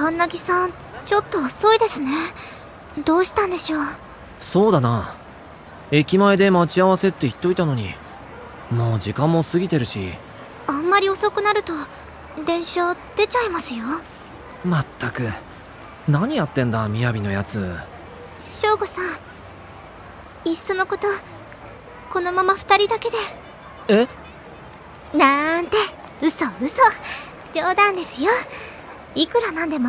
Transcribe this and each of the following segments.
カンナギさんちょっと遅いですね。どうしたんでしょう？そうだな。駅前で待ち合わせって言っといたのにもう時間も過ぎてるし。あんまり遅くなると電車出ちゃいますよ。まったく。何やってんだ雅のやつ。翔吾さんいっそのことこのまま二人だけで。え？なんて嘘嘘。冗談ですよいくらなんでも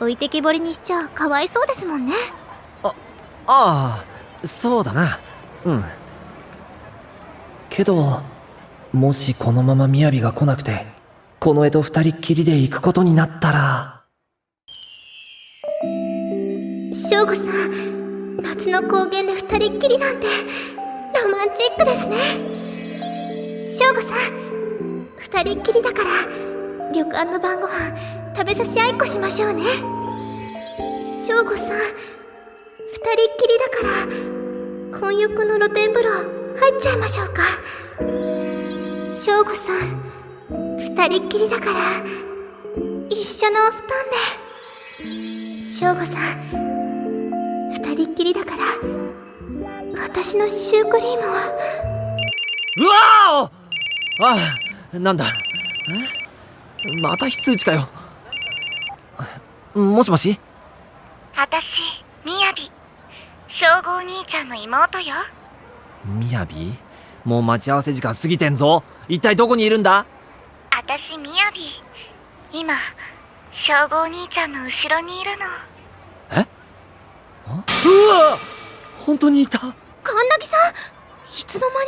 置いてきぼりにしちゃかわいそうですもんね。あああそうだな。うん。けどもしこのまま雅が来なくてこの絵と二人っきりで行くことになったら。翔吾さん夏の高原で二人っきりなんてロマンチックですね。翔吾さん二人っきりだから旅館の晩ご飯食べさし合いっこしましょうね。翔吾さん二人っきりだから混浴の露天風呂入っちゃいましょうか。翔吾さん二人っきりだから一緒のお布団で。翔吾さん二人っきりだから私のシュークリームを。うわああなんだ？え？また非通知かよ。もしもし？私みやび称号兄ちゃんの妹よ。みやびもう待ち合わせ時間過ぎてんぞ。一体どこにいるんだ？私みやび今称号兄ちゃんの後ろにいるの。え？うわ！本当にいた？神崎さんいつの間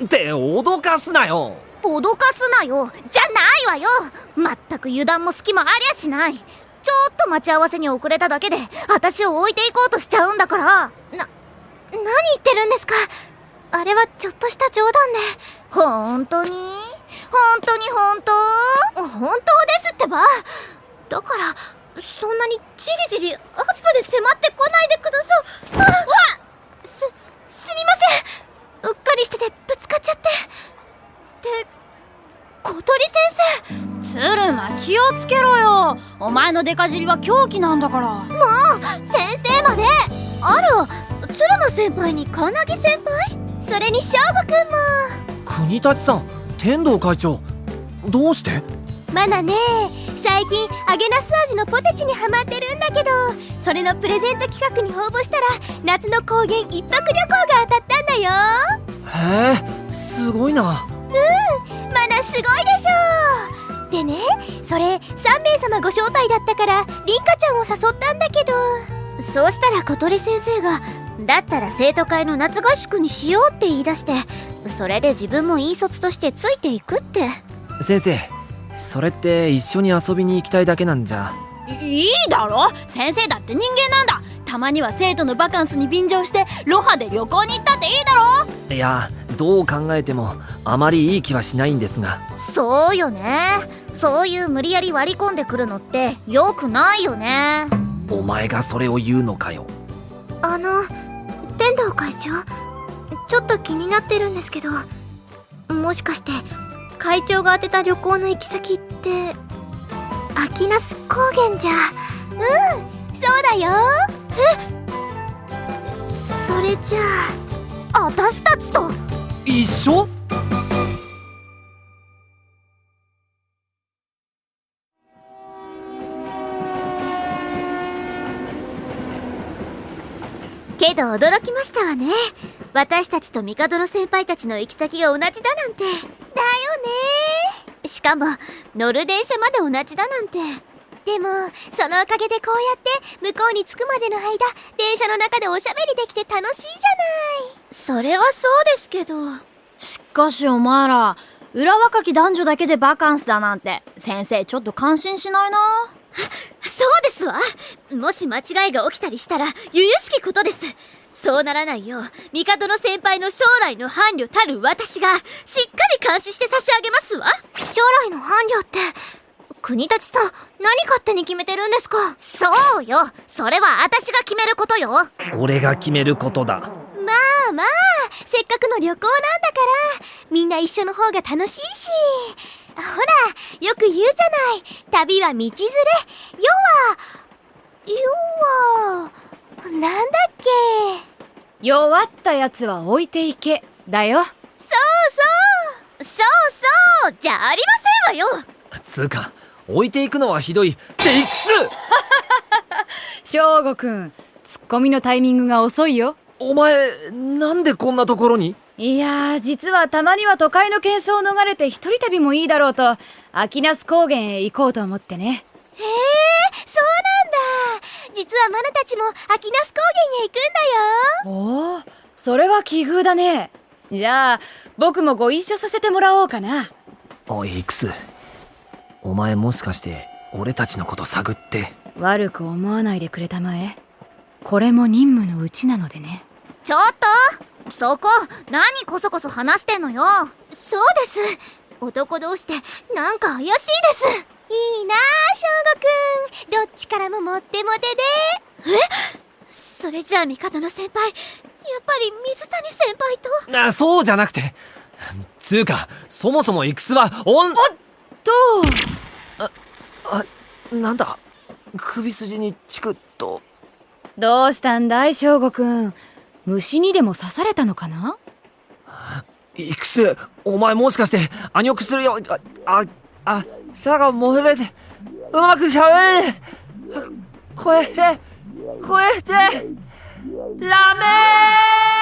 に？って脅かすなよ！脅かすなよ。じゃないわよ。まったく油断も隙もありゃしないちょっと待ち合わせに遅れただけで私を置いていこうとしちゃうんだから。な何言ってるんですか？あれはちょっとした冗談で本当に？本当に本当？本当ですってば。だからそんなにじりじりアップで迫ってこないでください。あわ！すすみません。うっかりしててぶつかっちゃって。って小鳥先鶴間気をつけろよ。お前のデカ尻は狂気なんだから。生先生まであら鶴間先輩にカナギ先輩？それに翔吾くんも。国立さん天童会長。どうして？マナね。最近揚げナス味のポテチにハマってるんだけど。それのプレゼント企画に応募したら夏の高原一泊旅行が当たったんだよ。へえすごいな。マナすごいでしょでね。それ3名様ご招待だったからリンカちゃんを誘ったんだけど。そうしたら小鳥先生がだったら生徒会の夏合宿にしようって言い出してそれで自分も引率としてついていくって。先生それって一緒に遊びに行きたいだけなんじゃ。いいだろ？先生だって人間なんだ。たまには生徒のバカンスに便乗してロハで旅行に行ったっていいだろ？いやどう考えてもあまりいい気はしないんですが。そうよねそういう無理やり割り込んでくるのって良くないよね。お前がそれを言うのかよ。あの天童会長ちょっと気になってるんですけどもしかして会長が当てた旅行の行き先って秋ナス高原じゃ。うんそうだよ。え？それじゃあ私たちと？一緒？けど驚きましたわね。私たちと帝の先輩たちの行き先が同じだなんて。だよね。しかも乗る電車まで同じだなんて。でもそのおかげでこうやって向こうに着くまでの間電車の中でおしゃべりできて楽しいじゃない。それはそうですけど。しかしお前ら裏若き男女だけでバカンスだなんて先生ちょっと感心しないな。そうですわ。もし間違いが起きたりしたら由々しきことです。そうならないよう帝の先輩の将来の伴侶たる私がしっかり監視して差し上げますわ。将来の伴侶って国立さん何勝手に決めてるんですか？そうよ。それは私が決めることよ。ま俺が決めることだ。あまあせっかくの旅行なんだからみんな一緒の方が楽しいしほらよく言うじゃない。旅は道連れ要は要はなんだっけ。弱ったやつは置いていけ。だよ。そうそう。そうそう。じゃありませんわよ。つうか置いていくのはひどい。ってイクス翔吾くんツッコミのタイミングが遅いよ。お前なんでこんなところに？いやー実はたまには都会の喧騒を逃れて一人旅もいいだろうと秋ナス高原へ行こうと思ってね。へえそうなんだ。実はマナたちも秋ナス高原へ行くんだよ。おおそれは奇遇だね。じゃあ僕もご一緒させてもらおうかな。おいイクス。お前もしかして俺たちのこと探って？悪く思わないでくれたまえ。これも任務のうちなのでね。ちょっとそこ何こそこそ話してんのよ。そうです。男同士でなんか怪しいです。いいなあ翔吾くん。どっちからもモテモテで。え？それじゃあ帝の先輩やっぱり水谷先輩と？あそうじゃなくて。つうかそもそもイクスはおんと！あなんだ？首筋にチクッと。どうしたんだい翔吾くん虫にでも刺されたのかな？イクスお前もしかしてあにょくするよあああ舌がもれてうまくしゃべれ声で声でラメー